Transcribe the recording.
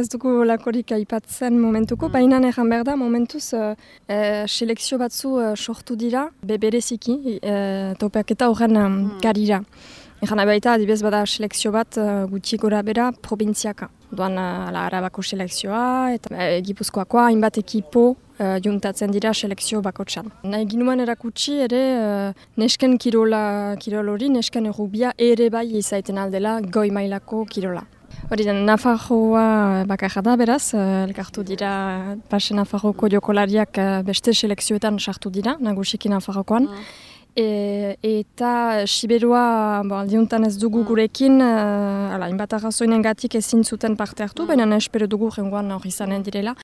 ez dugu lakorik aipatzen momentuko, mm. baina egan behar da momentuz uh, uh, selekzio batzu uh, sortu dira, bebereziki, uh, topeak eta horren um, mm. garira. Egan baita, adibez bada selekzio bat uh, gutxi gora bera provintziaka. Doan uh, arabako selekzioa, eta uh, gipuzkoakoa, hainbat ekipo uh, juntatzen dira selekzio bakotxan. Nahi ginuan erakutsi ere uh, nesken kirola, kirolori, nesken errubia ere bai izaiten aldela goi mailako kirola. Hori den, Nafarroa bakarra da beraz, uh, elkartu dira Pase Nafarroko jokolariak uh, beste selekzioetan sartu dira, nagusiki Nafarrokoan. Mm. E, eta Siberua bo, aldiuntan ez dugu mm. gurekin, uh, ala, inbat arrazoinen gatik ezin zuten parte hartu, mm. baina espero dugu jengoan hori izanen direla.